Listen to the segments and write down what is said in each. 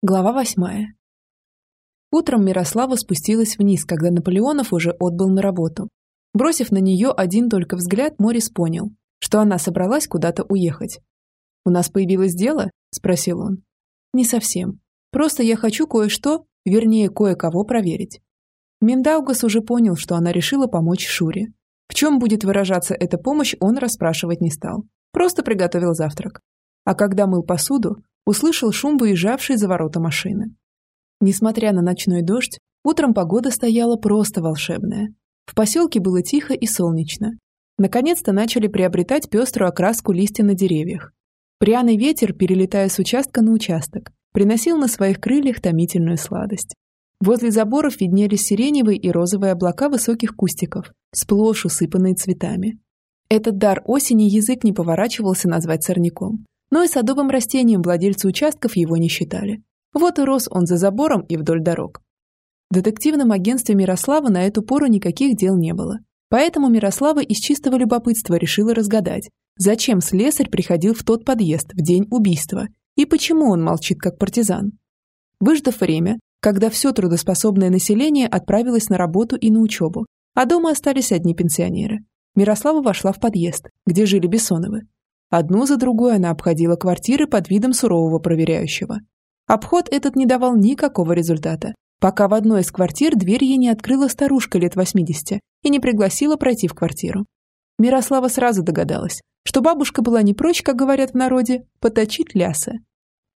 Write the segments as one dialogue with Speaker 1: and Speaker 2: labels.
Speaker 1: Глава восьмая. Утром Мирослава спустилась вниз, когда Наполеонов уже отбыл на работу. Бросив на нее один только взгляд, Морис понял, что она собралась куда-то уехать. «У нас появилось дело?» – спросил он. «Не совсем. Просто я хочу кое-что, вернее, кое-кого проверить». Миндаугас уже понял, что она решила помочь Шуре. В чем будет выражаться эта помощь, он расспрашивать не стал. Просто приготовил завтрак. А когда мыл посуду, услышал шум выезжавшей за ворота машины. Несмотря на ночной дождь, утром погода стояла просто волшебная. В поселке было тихо и солнечно. Наконец-то начали приобретать пеструю окраску листья на деревьях. Пряный ветер, перелетая с участка на участок, приносил на своих крыльях томительную сладость. Возле заборов виднелись сиреневые и розовые облака высоких кустиков, сплошь усыпанные цветами. Этот дар осени язык не поворачивался назвать сорняком, но и садовым растением владельцы участков его не считали. Вот и рос он за забором и вдоль дорог. В детективном агентстве Мирослава на эту пору никаких дел не было. Поэтому Мирослава из чистого любопытства решила разгадать, зачем слесарь приходил в тот подъезд в день убийства и почему он молчит как партизан. Выждав время, когда все трудоспособное население отправилось на работу и на учебу, а дома остались одни пенсионеры, Мирослава вошла в подъезд, где жили Бессоновы, Одну за другой она обходила квартиры под видом сурового проверяющего. Обход этот не давал никакого результата, пока в одной из квартир дверь ей не открыла старушка лет 80 и не пригласила пройти в квартиру. Мирослава сразу догадалась, что бабушка была не прочь, как говорят в народе, поточить лясы.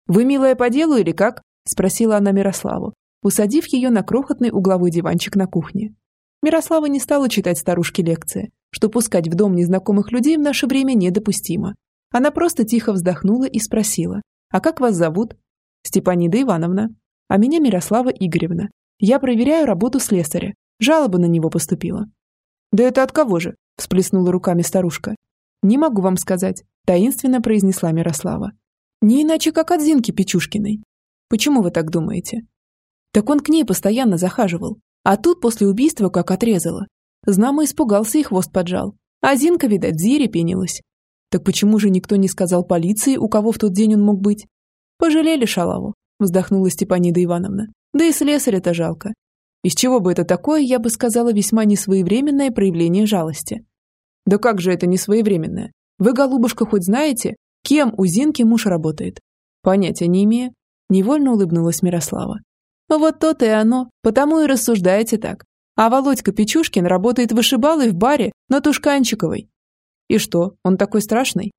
Speaker 1: «Вы, милая, по делу или как?» – спросила она Мирославу, усадив ее на крохотный угловой диванчик на кухне. Мирослава не стала читать старушке лекции, что пускать в дом незнакомых людей в наше время недопустимо. Она просто тихо вздохнула и спросила, «А как вас зовут?» «Степанида Ивановна. А меня Мирослава Игоревна. Я проверяю работу слесаря. Жалоба на него поступила». «Да это от кого же?» – всплеснула руками старушка. «Не могу вам сказать», – таинственно произнесла Мирослава. «Не иначе, как от Зинки Печушкиной». «Почему вы так думаете?» «Так он к ней постоянно захаживал. А тут после убийства как отрезала. Знамо испугался и хвост поджал. А Зинка, видать, в зире пенилась. Так почему же никто не сказал полиции, у кого в тот день он мог быть? Пожалели шалаву, вздохнула Степанида Ивановна. Да и слесаря-то жалко. Из чего бы это такое, я бы сказала, весьма несвоевременное проявление жалости. Да как же это несвоевременное? Вы, голубушка, хоть знаете, кем у Зинки муж работает? Понятия не имея. Невольно улыбнулась Мирослава. Вот то-то и оно, потому и рассуждаете так. А Володька Печушкин работает вышибалой в баре на Тушканчиковой. И что, он такой страшный?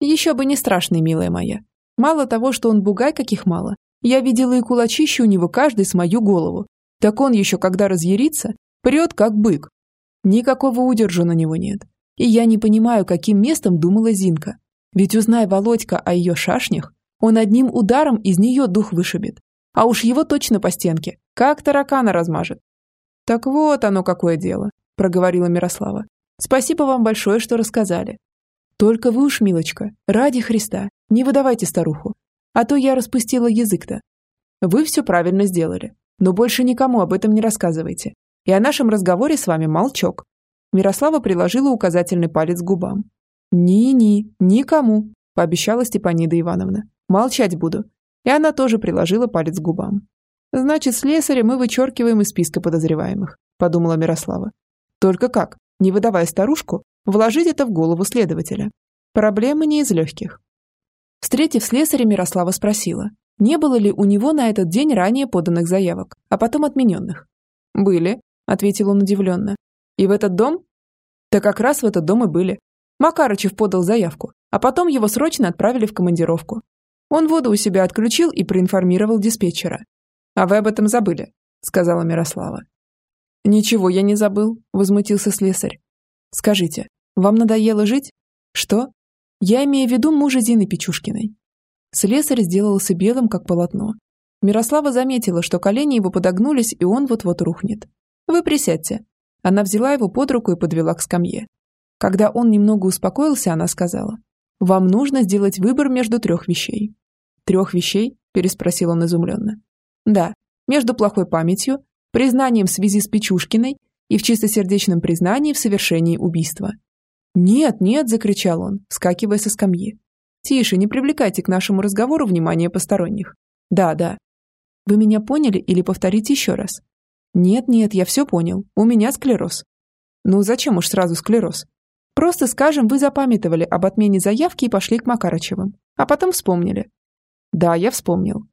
Speaker 1: Еще бы не страшный, милая моя. Мало того, что он бугай, каких мало. Я видела и кулачище у него каждый с мою голову. Так он еще, когда разъярится, прет как бык. Никакого удержу на него нет. И я не понимаю, каким местом думала Зинка. Ведь узнай Володька о ее шашнях, он одним ударом из нее дух вышибет. А уж его точно по стенке, как таракана размажет. Так вот оно какое дело, проговорила Мирослава. Спасибо вам большое, что рассказали. Только вы уж, милочка, ради Христа, не выдавайте старуху. А то я распустила язык-то. Вы все правильно сделали. Но больше никому об этом не рассказывайте. И о нашем разговоре с вами молчок. Мирослава приложила указательный палец к губам. «Ни-ни, никому», – пообещала Степанида Ивановна. «Молчать буду». И она тоже приложила палец к губам. «Значит, слесаря мы вычеркиваем из списка подозреваемых», – подумала Мирослава. «Только как? Не выдавая старушку, вложить это в голову следователя. Проблемы не из легких. Встретив слесаря, Мирослава спросила, не было ли у него на этот день ранее поданных заявок, а потом отмененных. «Были», — ответил он удивленно. «И в этот дом?» «Да как раз в этот дом и были. Макарычев подал заявку, а потом его срочно отправили в командировку. Он воду у себя отключил и проинформировал диспетчера. «А вы об этом забыли», — сказала Мирослава. «Ничего я не забыл», – возмутился слесарь. «Скажите, вам надоело жить?» «Что?» «Я имею в виду мужа Зины Печушкиной». Слесарь сделался белым, как полотно. Мирослава заметила, что колени его подогнулись, и он вот-вот рухнет. «Вы присядьте». Она взяла его под руку и подвела к скамье. Когда он немного успокоился, она сказала, «Вам нужно сделать выбор между трех вещей». «Трех вещей?» – переспросил он изумленно. «Да, между плохой памятью, признанием в связи с Печушкиной и в чистосердечном признании в совершении убийства. «Нет, нет!» – закричал он, скакивая со скамьи. «Тише, не привлекайте к нашему разговору внимание посторонних. Да, да. Вы меня поняли или повторите еще раз? Нет-нет, я все понял. У меня склероз. Ну, зачем уж сразу склероз? Просто скажем, вы запамятовали об отмене заявки и пошли к Макарычевым. А потом вспомнили. Да, я вспомнил.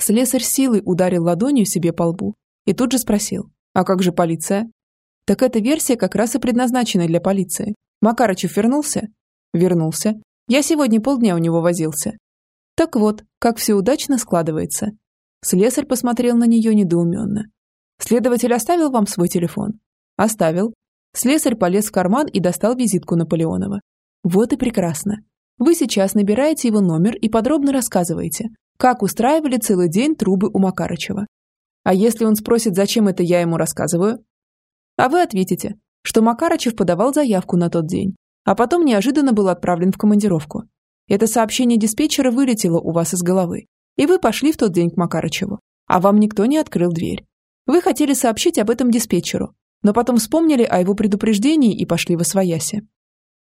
Speaker 1: Слесарь силой ударил ладонью себе по лбу и тут же спросил. А как же полиция? Так эта версия как раз и предназначена для полиции. Макарычев вернулся? Вернулся. Я сегодня полдня у него возился. Так вот, как все удачно складывается. Слесарь посмотрел на нее недоуменно. Следователь оставил вам свой телефон? Оставил. Слесарь полез в карман и достал визитку Наполеонова. Вот и прекрасно. Вы сейчас набираете его номер и подробно рассказываете, как устраивали целый день трубы у Макарычева. А если он спросит, зачем это я ему рассказываю? А вы ответите, что Макарычев подавал заявку на тот день, а потом неожиданно был отправлен в командировку. Это сообщение диспетчера вылетело у вас из головы, и вы пошли в тот день к Макарычеву, а вам никто не открыл дверь. Вы хотели сообщить об этом диспетчеру, но потом вспомнили о его предупреждении и пошли в Освояси.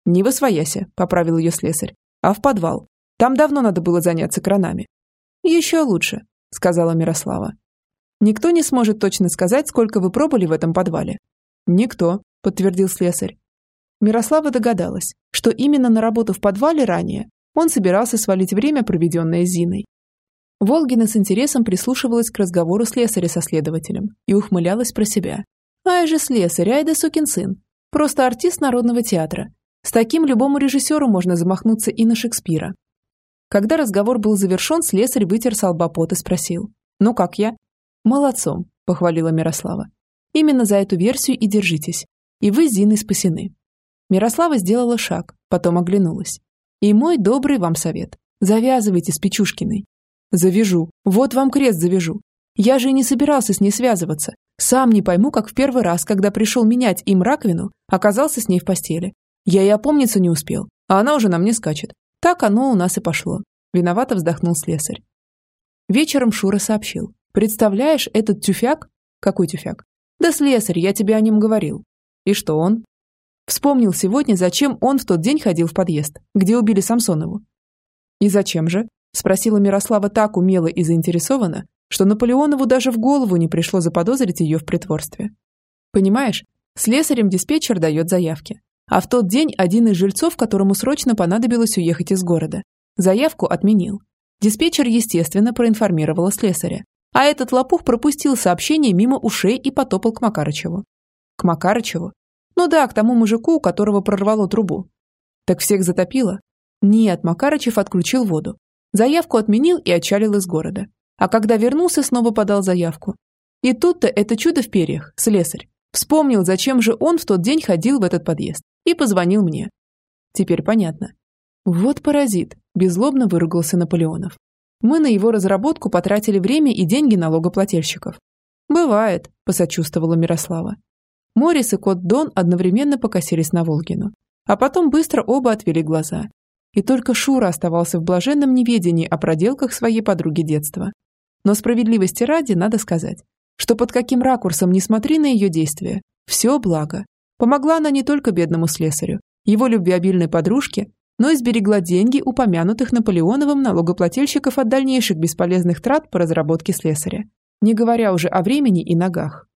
Speaker 1: «Не в Освояси», — поправил ее слесарь, — «а в подвал. Там давно надо было заняться кранами». «Еще лучше», — сказала Мирослава. «Никто не сможет точно сказать, сколько вы пробыли в этом подвале». «Никто», — подтвердил слесарь. Мирослава догадалась, что именно на работу в подвале ранее он собирался свалить время, проведенное Зиной. Волгина с интересом прислушивалась к разговору слесаря со следователем и ухмылялась про себя. «Ай же слесарь, ай да сукин сын! Просто артист народного театра. С таким любому режиссеру можно замахнуться и на Шекспира». Когда разговор был завершен, слесарь вытер с и спросил. «Ну как я?» «Молодцом», – похвалила Мирослава. «Именно за эту версию и держитесь. И вы с Зиной спасены». Мирослава сделала шаг, потом оглянулась. «И мой добрый вам совет. Завязывайте с Печушкиной. Завяжу. Вот вам крест завяжу. Я же и не собирался с ней связываться. Сам не пойму, как в первый раз, когда пришел менять им раковину, оказался с ней в постели. Я и опомниться не успел, а она уже на мне скачет. Так оно у нас и пошло. Виновато вздохнул слесарь. Вечером Шура сообщил. Представляешь, этот тюфяк? Какой тюфяк? Да слесарь, я тебе о нем говорил. И что он? Вспомнил сегодня, зачем он в тот день ходил в подъезд, где убили Самсонову. И зачем же? Спросила Мирослава так умело и заинтересованно, что Наполеонову даже в голову не пришло заподозрить ее в притворстве. Понимаешь, слесарем диспетчер дает заявки. А в тот день один из жильцов, которому срочно понадобилось уехать из города, заявку отменил. Диспетчер, естественно, проинформировала слесаря. А этот лопух пропустил сообщение мимо ушей и потопал к Макарычеву. К Макарычеву? Ну да, к тому мужику, у которого прорвало трубу. Так всех затопило? Нет, Макарычев отключил воду. Заявку отменил и отчалил из города. А когда вернулся, снова подал заявку. И тут-то это чудо в перьях, слесарь. Вспомнил, зачем же он в тот день ходил в этот подъезд. И позвонил мне. Теперь понятно. Вот паразит, беззлобно выругался Наполеонов. Мы на его разработку потратили время и деньги налогоплательщиков. Бывает, посочувствовала Мирослава. Морис и кот Дон одновременно покосились на Волгину. А потом быстро оба отвели глаза. И только Шура оставался в блаженном неведении о проделках своей подруги детства. Но справедливости ради надо сказать, что под каким ракурсом не смотри на ее действия, все благо. Помогла она не только бедному слесарю, его любвеобильной подружке, но и сберегла деньги упомянутых Наполеоновым налогоплательщиков от дальнейших бесполезных трат по разработке слесаря, не говоря уже о времени и ногах.